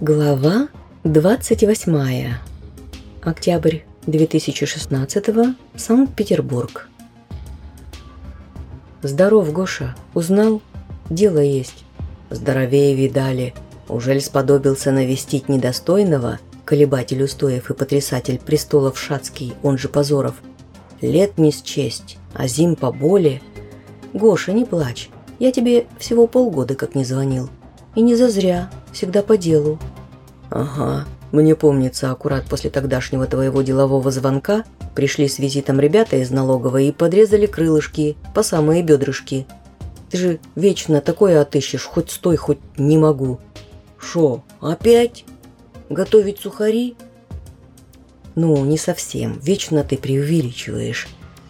Глава 28. Октябрь 2016. Санкт-Петербург. Здоров, Гоша. Узнал? Дело есть. Здоровее видали. Ужель сподобился навестить недостойного, колебатель устоев и потрясатель престолов Шацкий, он же Позоров. Лет не счесть, а зим поболе. Гоша, не плачь. Я тебе всего полгода как не звонил. И не зазря, всегда по делу. Ага, мне помнится, аккурат после тогдашнего твоего делового звонка пришли с визитом ребята из налоговой и подрезали крылышки по самые бедрышки. Ты же вечно такое отыщешь, хоть стой, хоть не могу. Шо, опять? Готовить сухари? Ну, не совсем, вечно ты преувеличиваешь.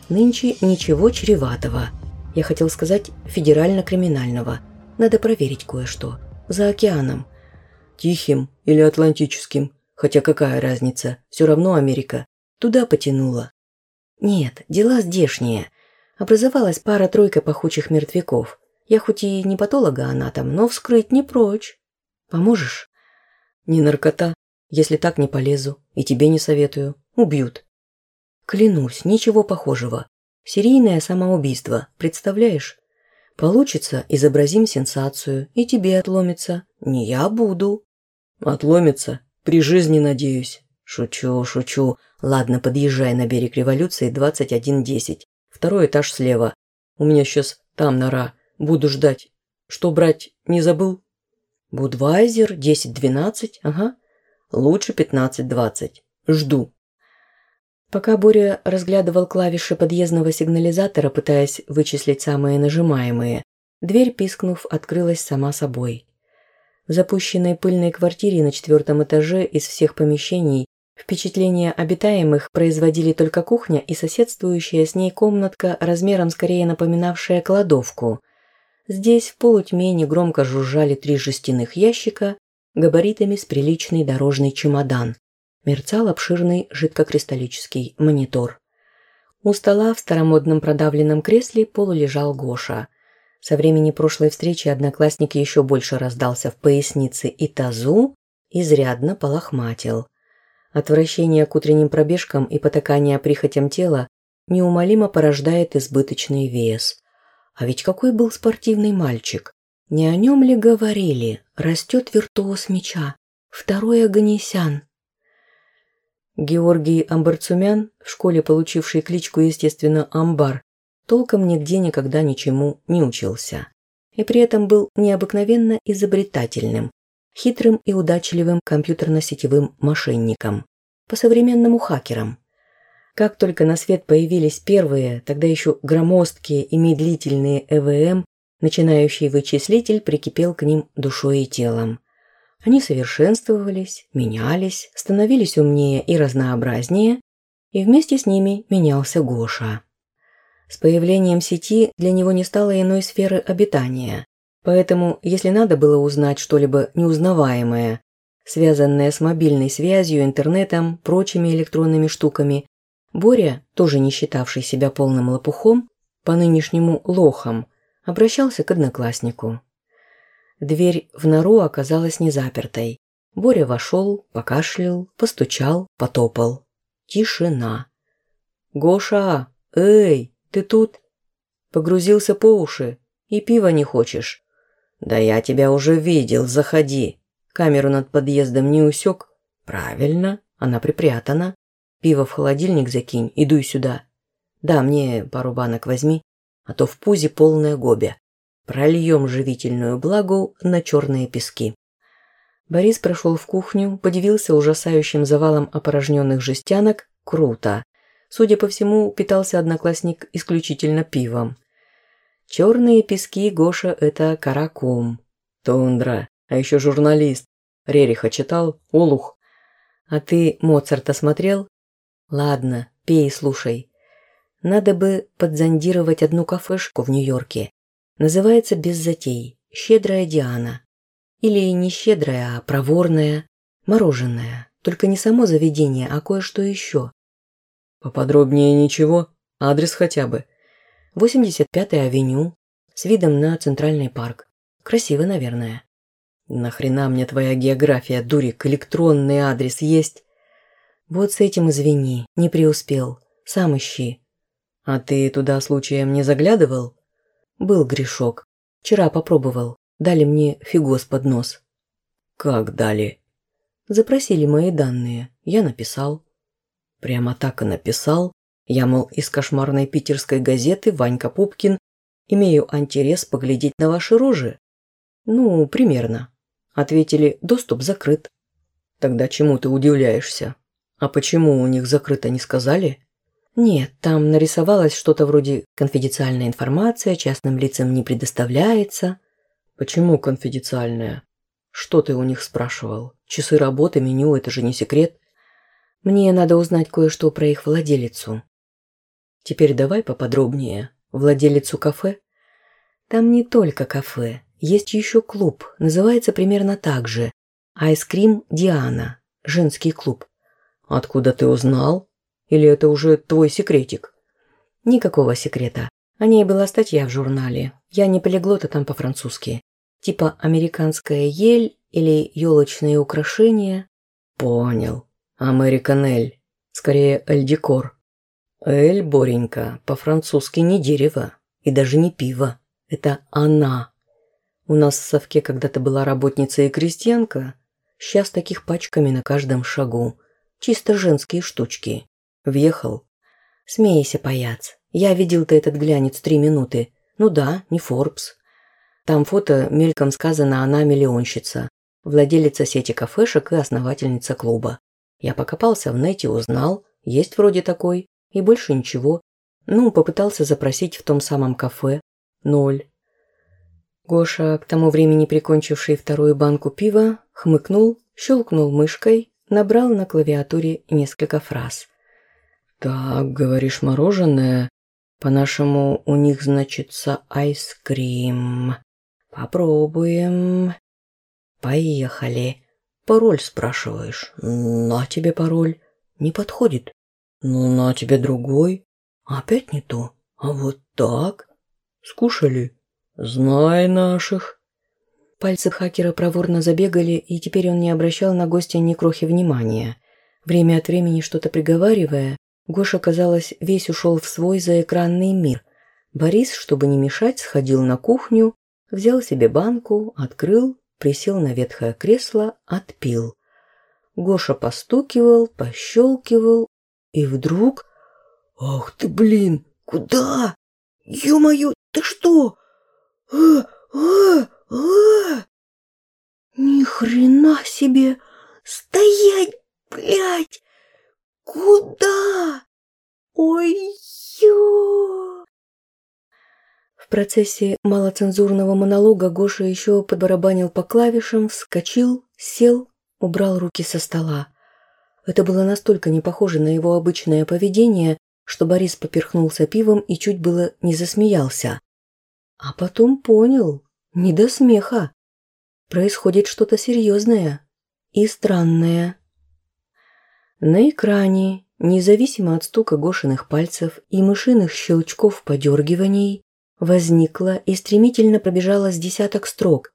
Нынче ничего чреватого. Я хотел сказать федерально-криминального. Надо проверить кое-что. За океаном. Тихим или Атлантическим. Хотя какая разница, все равно Америка. Туда потянула. Нет, дела здешние. Образовалась пара-тройка пахучих мертвяков. Я хоть и не патологоанатом, но вскрыть не прочь. Поможешь? Не наркота. Если так, не полезу. И тебе не советую. Убьют. Клянусь, ничего похожего. Серийное самоубийство, представляешь? Получится, изобразим сенсацию, и тебе отломится. Не я буду. Отломится? При жизни, надеюсь. Шучу, шучу. Ладно, подъезжай на берег революции 2110. Второй этаж слева. У меня сейчас там нора. Буду ждать. Что брать, не забыл? Будвайзер 10-12, ага. Лучше 15-20. Жду. Пока Боря разглядывал клавиши подъездного сигнализатора, пытаясь вычислить самые нажимаемые, дверь, пискнув, открылась сама собой. В запущенной пыльной квартире на четвертом этаже из всех помещений впечатление обитаемых производили только кухня и соседствующая с ней комнатка, размером скорее напоминавшая кладовку. Здесь в полутьме негромко жужжали три жестяных ящика, габаритами с приличный дорожный чемодан мерцал обширный жидкокристаллический монитор. У стола в старомодном продавленном кресле полулежал Гоша. Со времени прошлой встречи одноклассник еще больше раздался в пояснице и тазу, изрядно полохматил. Отвращение к утренним пробежкам и потакание прихотям тела неумолимо порождает избыточный вес. А ведь какой был спортивный мальчик! Не о нем ли говорили? Растет виртуоз меча. Второй Аганесян. Георгий Амбарцумян, в школе получивший кличку, естественно, Амбар, толком нигде никогда ничему не учился. И при этом был необыкновенно изобретательным, хитрым и удачливым компьютерно-сетевым мошенником, по-современному хакером. Как только на свет появились первые, тогда еще громоздкие и медлительные ЭВМ, начинающий вычислитель прикипел к ним душой и телом. Они совершенствовались, менялись, становились умнее и разнообразнее, и вместе с ними менялся Гоша. С появлением сети для него не стало иной сферы обитания, поэтому, если надо было узнать что-либо неузнаваемое, связанное с мобильной связью, интернетом, прочими электронными штуками, Боря, тоже не считавший себя полным лопухом, по нынешнему лохом, обращался к однокласснику. Дверь в нору оказалась незапертой. Боря вошел, покашлял, постучал, потопал. Тишина. «Гоша! Эй, ты тут?» Погрузился по уши. И пива не хочешь? «Да я тебя уже видел, заходи». Камеру над подъездом не усек? «Правильно, она припрятана. Пиво в холодильник закинь, идуй сюда. Да, мне пару банок возьми, а то в пузе полная гобя. Прольем живительную благу на черные пески. Борис прошел в кухню, подивился ужасающим завалом опорожненных жестянок. Круто. Судя по всему, питался одноклассник исключительно пивом. Черные пески Гоша – это каракум. Тундра. А еще журналист. Рериха читал? Олух. А ты Моцарта смотрел? Ладно, пей и слушай. Надо бы подзондировать одну кафешку в Нью-Йорке. Называется без затей «Щедрая Диана». Или не щедрая, а проворная, мороженое. Только не само заведение, а кое-что еще. Поподробнее ничего? Адрес хотя бы. 85-я авеню, с видом на Центральный парк. Красиво, наверное. Нахрена мне твоя география, дурик, электронный адрес есть? Вот с этим извини, не преуспел. Сам ищи. А ты туда случаем не заглядывал? Был грешок. Вчера попробовал. Дали мне фигос под нос. Как дали? Запросили мои данные. Я написал. Прямо так и написал. Я, мол, из кошмарной питерской газеты Ванька Пупкин имею интерес поглядеть на ваши рожи. Ну, примерно. Ответили, доступ закрыт. Тогда чему ты удивляешься? А почему у них закрыто не сказали? Нет, там нарисовалось что-то вроде «конфиденциальная информация частным лицам не предоставляется». Почему конфиденциальная? Что ты у них спрашивал? Часы работы, меню – это же не секрет. Мне надо узнать кое-что про их владелицу. Теперь давай поподробнее. Владелицу кафе? Там не только кафе. Есть еще клуб, называется примерно так же. Айскрим Диана, женский клуб. Откуда ты узнал? Или это уже твой секретик? Никакого секрета. О ней была статья в журнале. Я не полиглота там по-французски. Типа американская ель или елочные украшения. Понял. Американ Эль. Скорее, Эль-Декор. Эль, Боренька, по-французски не дерево и даже не пиво. Это она. У нас в совке когда-то была работница и крестьянка. Сейчас таких пачками на каждом шагу. Чисто женские штучки. Въехал. Смейся, паяц. Я видел-то этот глянец три минуты. Ну да, не Форбс. Там фото, мельком сказано, она миллионщица. Владелица сети кафешек и основательница клуба. Я покопался в нете, узнал, есть вроде такой, и больше ничего. Ну, попытался запросить в том самом кафе. Ноль. Гоша, к тому времени прикончивший вторую банку пива, хмыкнул, щелкнул мышкой, набрал на клавиатуре несколько фраз. «Так, говоришь, мороженое? По-нашему, у них значится айскрим. Попробуем. Поехали. Пароль спрашиваешь? На тебе пароль. Не подходит. Ну, на тебе другой. Опять не то. А вот так? Скушали?» «Знай наших». Пальцы хакера проворно забегали, и теперь он не обращал на гостя ни крохи внимания. Время от времени что-то приговаривая, Гоша, казалось, весь ушел в свой заэкранный мир. Борис, чтобы не мешать, сходил на кухню, взял себе банку, открыл, присел на ветхое кресло, отпил. Гоша постукивал, пощелкивал, и вдруг... «Ах ты, блин, куда? Ё-моё, ты что? а, а, а! Ни хрена себе! Стоять, блядь! Куда? Ой-ё! Процессе малоцензурного монолога Гоша еще подбарабанил по клавишам, вскочил, сел, убрал руки со стола. Это было настолько не похоже на его обычное поведение, что Борис поперхнулся пивом и чуть было не засмеялся. А потом понял, не до смеха. Происходит что-то серьезное и странное. На экране, независимо от стука Гошиных пальцев и мышиных щелчков подергиваний, возникло и стремительно пробежало с десяток строк.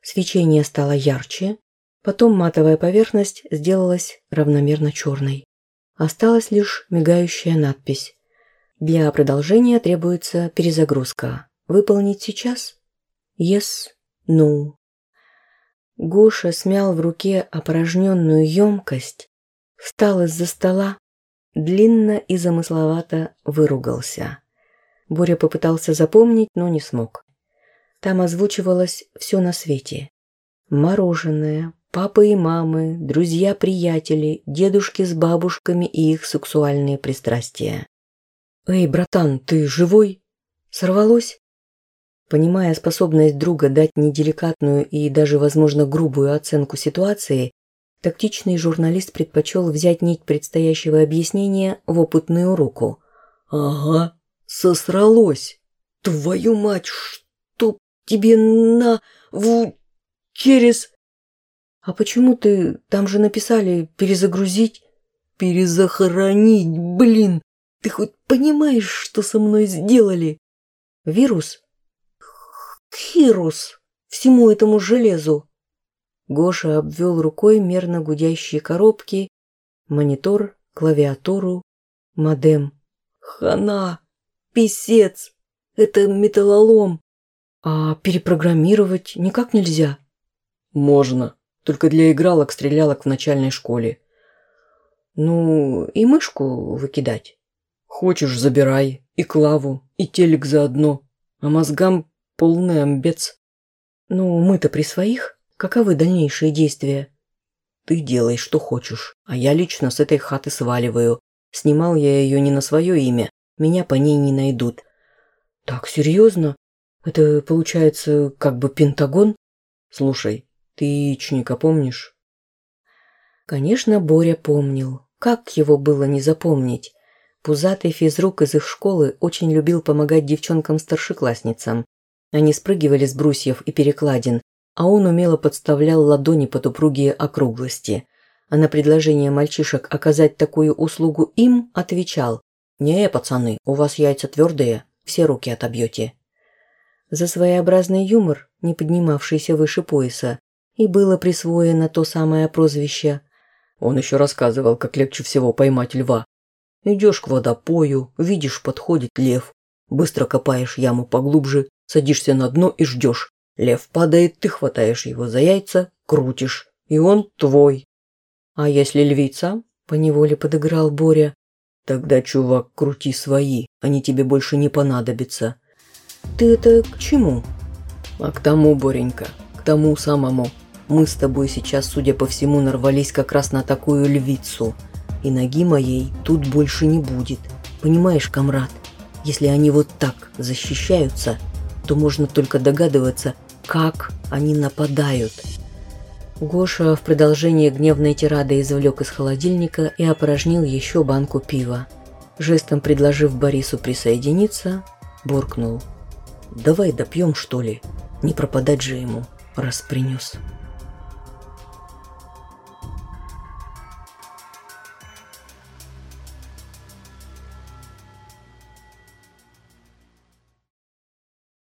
Свечение стало ярче, потом матовая поверхность сделалась равномерно черной. Осталась лишь мигающая надпись. Для продолжения требуется перезагрузка. Выполнить сейчас? Yes, no. Гоша смял в руке опорожненную емкость, встал из-за стола, длинно и замысловато выругался. Боря попытался запомнить, но не смог. Там озвучивалось все на свете. Мороженое, папа и мамы, друзья-приятели, дедушки с бабушками и их сексуальные пристрастия. «Эй, братан, ты живой? Сорвалось?» Понимая способность друга дать неделикатную и даже, возможно, грубую оценку ситуации, тактичный журналист предпочел взять нить предстоящего объяснения в опытную руку. «Ага, сосралось! Твою мать, что тебе на... в... через...» «А почему ты... там же написали перезагрузить?» «Перезахоронить, блин! Ты хоть понимаешь, что со мной сделали?» «Вирус?» Хирус всему этому железу. Гоша обвел рукой мерно гудящие коробки, монитор, клавиатуру, модем. Хана! Писец! Это металлолом! А перепрограммировать никак нельзя? Можно. Только для игралок-стрелялок в начальной школе. Ну, и мышку выкидать. Хочешь, забирай. И клаву, и телек заодно. А мозгам полный амбец. Ну, мы-то при своих. Каковы дальнейшие действия? Ты делай, что хочешь, а я лично с этой хаты сваливаю. Снимал я ее не на свое имя, меня по ней не найдут. Так, серьезно? Это получается как бы Пентагон? Слушай, ты яичника помнишь? Конечно, Боря помнил. Как его было не запомнить? Пузатый физрук из их школы очень любил помогать девчонкам-старшеклассницам. Они спрыгивали с брусьев и перекладин, а он умело подставлял ладони под упругие округлости. А на предложение мальчишек оказать такую услугу им отвечал «Не, пацаны, у вас яйца твердые, все руки отобьете». За своеобразный юмор, не поднимавшийся выше пояса, и было присвоено то самое прозвище. Он еще рассказывал, как легче всего поймать льва. Идешь к водопою, видишь, подходит лев. Быстро копаешь яму поглубже, садишься на дно и ждешь, Лев падает, ты хватаешь его за яйца, крутишь, и он твой. А если львица? Поневоле подыграл Боря. Тогда, чувак, крути свои, они тебе больше не понадобятся. Ты это к чему? А к тому, Боренька, к тому самому. Мы с тобой сейчас, судя по всему, нарвались как раз на такую львицу. И ноги моей тут больше не будет. Понимаешь, комрад, если они вот так защищаются, то можно только догадываться, как они нападают. Гоша в продолжение гневной тирады извлек из холодильника и опорожнил еще банку пива. Жестом предложив Борису присоединиться, буркнул. «Давай допьем, что ли? Не пропадать же ему, раз принес».